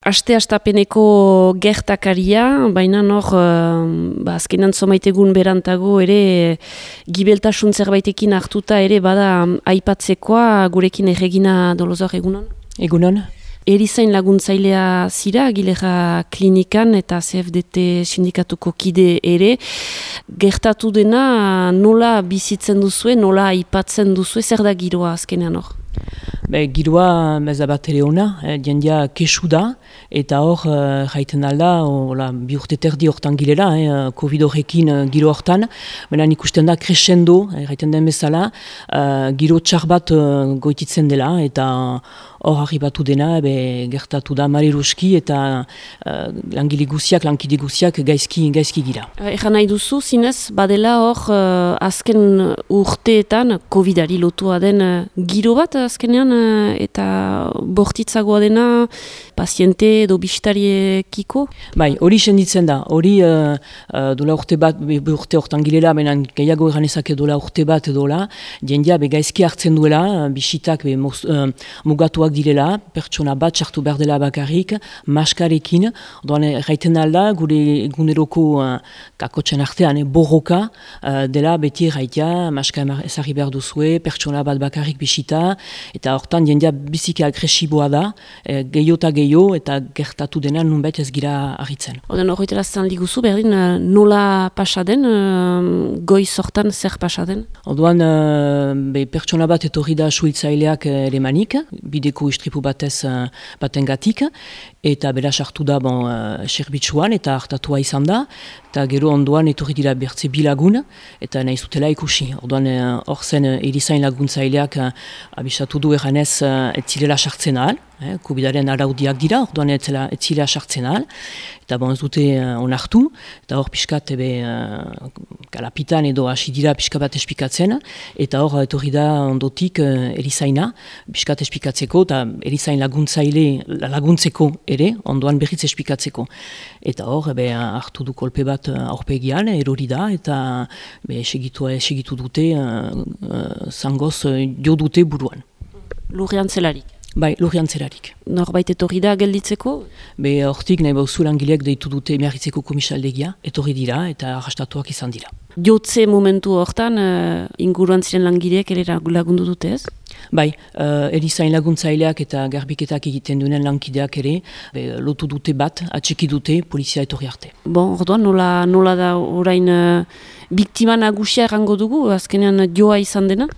Aste astapeneko gertakaria, baina nor, uh, ba, azkenan zomaitegun berantago ere gibeltasun zerbaitekin hartuta ere bada aipatzekoa gurekin erregina dolozak egunon? Egunon. Erizain laguntzailea zira, gilera klinikan eta CFDT sindikatuko kide ere. Gertatu dena nola bizitzen duzue, nola aipatzen duzue, zer da giroa azkenean hor? Be, giroa meza bat ere ona, eh, jendia kesu da, eta hor eh, jaiten alda, ola, bi urte terdi hortan girela, eh, COVID horrekin eh, giro hortan, baina ikusten da crescendo, eh, jaiten den bezala, eh, giro txar bat eh, goititzen dela, eta hor harribatu dena, be, gertatu da mariruski, eta uh, langile guziak, lankide guziak gaizki, gaizki gira. Egan nahi duzu, zinez, badela hor azken urteetan, COVID-ari lotua den giro bat azkenean, eta bortitzagoa dena paziente edo bistariekiko? Bai, hori senditzen da, hori uh, uh, dola urte bat, urte hortan girela, benen gehiago eganezak dola urte bat dola, jendia begaizki hartzen duela, bisitak be, uh, mugatuak direla, pertsona bat sartu behar dela bakarrik, maskarekin, doan erraiten alda, gure eguneroko uh, kakotxen artean, borroka dela beti erraitea, maska ezari behar duzue, pertsona bat bakarrik bisita, eta hortan jendia biziki agresiboa da, e, gehiago eta gehiago, eta gertatu dena nunbait ez gira agitzen. Oden horretela zan liguzu, berdin eh, nola pasaden, uh, goi sortan zer pasaden? Oduan, uh, be, pertsona bat etorri da suiltzaileak ere manik, bideko istripu batez uh, baten gatik, eta bera sartu da bon, serbitzuan eta hartatua izan da, eta gero ondoan etorri dira bertze bilagun, eta nahi zutela ikusi. Orduan, hor zen erizain laguntzaileak abisatu du eranez uh, etzirela sartzen ahal, eh, kubidaren araudiak dira, orduan etzela etzilea sartzen ahal, eta bon ez dute uh, onartu, eta hor pixkat ebe uh, kalapitan edo hasi dira pixka bat espikatzen, eta hor etorri da ondotik uh, erizaina, pixkat espikatzeko, eta erizain laguntzaile laguntzeko ere, ondoan berriz espikatzeko. Eta hor, ebe, hartu du kolpe bat aurpegian, erori da, eta segitu, dute, uh, uh, zangoz jo dute buruan. Lurrian zelarik? Bai, lurrian zelarik. Norbait etorri da gelditzeko? Be, hortik nahi bauzu langileak deitu dute miarritzeko komisaldegia, etorri dira eta arrastatuak izan dira. Jotze momentu hortan, uh, inguruan ziren langileak ere lagundu dute ez? Bai, uh, erizain laguntzaileak eta garbiketak egiten duen lankideak ere, be, lotu dute bat, atxiki dute, polizia etorri arte. Bon, orduan, nola, nola da orain uh, biktima nagusia errango dugu, azkenean joa izan dena?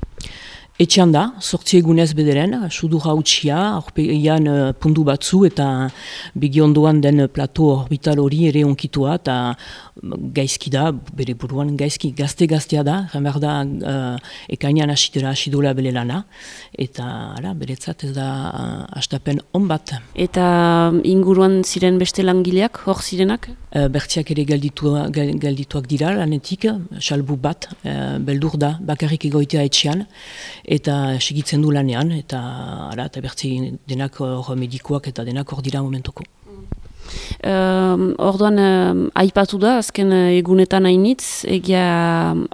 Etxean da, sortzi egunez bederen, sudu hautsia, aurpeian uh, pundu batzu eta bigiondoan den plato orbital hori ere onkitua eta gaizki da, bere buruan gaizki gazte-gaztea da, remar da uh, ekainan asidera asidola bele lana, eta ara, beretzat ez da uh, astapen on bat. Eta inguruan ziren beste langileak, hor zirenak? Uh, Bertziak ere galditua, galdituak dira lanetik, salbu bat, uh, beldur da, bakarrik egoitea etxean, eta segitzen du lanean, eta ara, eta bertzi denak hor medikoak eta denak hor dira momentoko. Um, orduan, um, aipatu da, azken egunetan hainitz, egia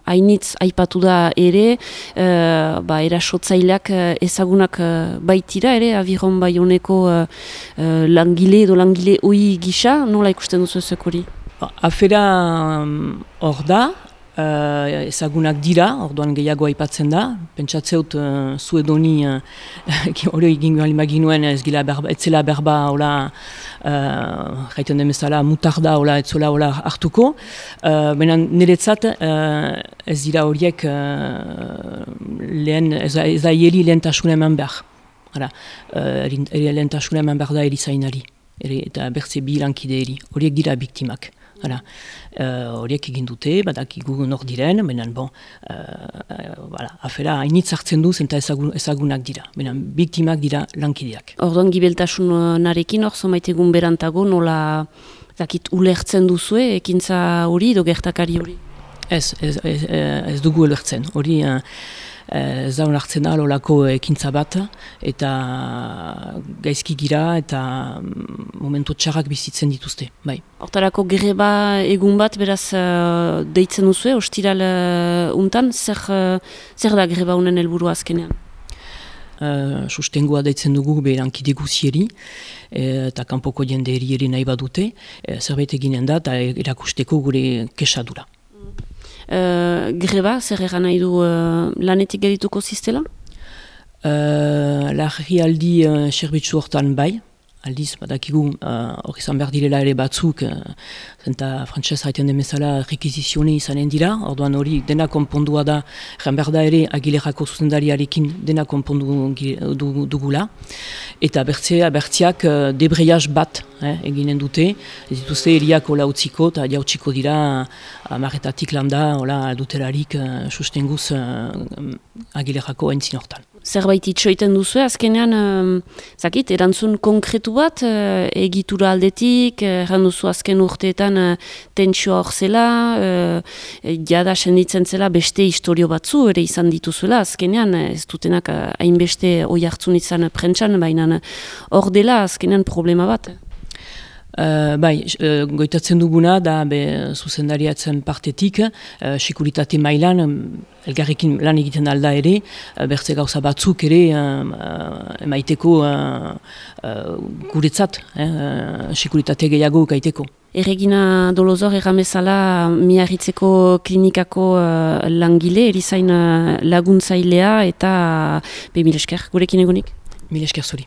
hainitz aipatu da ere, uh, ba, erasotzaileak ezagunak uh, baitira ere, abiron bai honeko uh, uh, langile edo langile oi gisa, nola ikusten duzu ezek hori? Afera hor da, uh, ezagunak dira, orduan gehiago aipatzen da, pentsatzeut uh, zu edoni uh, hori egin ginuen ez gila berba, etzela berba hola uh, jaiten demezala mutarda hola etzola hola hartuko, uh, baina niretzat uh, ez dira horiek uh, lehen, ez, da hieli lehen eman behar. Hala, uh, lehen eman behar da erizainari, eta bertze bi lankide eri, horiek dira biktimak. Hala, uh, horiek egin dute, badakigu nor diren, benen, bon, uh, afera hainitz hartzen du zenta ezagun, ezagunak dira, benen, biktimak dira lankideak. Orduan gibeltasun narekin, hor zomaitegun berantago, nola dakit ulertzen duzue, ekintza hori, edo gertakari hori? Ez, ez, ez, ez dugu ulertzen, hori... Uh, ez da honartzen da lolako ekintza bat, eta gaizki gira, eta mm, momentu txarrak bizitzen dituzte, bai. Hortarako greba egun bat, beraz, uh, deitzen duzu, ostiral uh, untan, zer, uh, zer da greba unen helburu azkenean? uh, sustengua daitzen dugu berankide guzieri, eta kanpoko jende eri nahi badute, e, zerbait eginen da, eta erakusteko gure kesadura. Uh, greba, zer egan nahi du uh, lanetik gedituko ziztela? Uh, Larri aldi uh, serbitzu hortan bai, aldiz, badakigu hori uh, izan behar direla ere batzuk, uh, zenta frantzez haiten demezala rekizizione izanen dira, orduan hori dena konpondua da, jan behar da ere agilerako zuzendariarekin dena konpondu dugula, eta bertzea, bertziak uh, debreiaz bat eh, eginen dute, ez dituzte eriak hola utziko, eta jautsiko dira amaretatik landa, hola alduterarik uh, sustenguz uh, agilerako entzin hortan zerbait itxoiten duzu, azkenean, um, zakit, erantzun konkretu bat, uh, egitura aldetik, erran duzu azken urteetan uh, tentsioa hor zela, uh, jada senditzen zela beste historio batzu, ere izan dituzuela, azkenean, ez dutenak hainbeste uh, oi hartzun izan prentsan, baina hor dela azkenean problema bat. Uh, bai, uh, goitatzen duguna da be, zuzendariatzen partetik, uh, sekuritate mailan, um, elgarrekin lan egiten alda ere, uh, bertze gauza batzuk ere uh, emaiteko uh, uh, guretzat, eh, uh, sekuritate gehiago gaiteko. Erregina Dolozor erramezala miarritzeko klinikako uh, langile, erizain uh, laguntzailea eta be, milesker, gurekin egonik? Milesker zuri.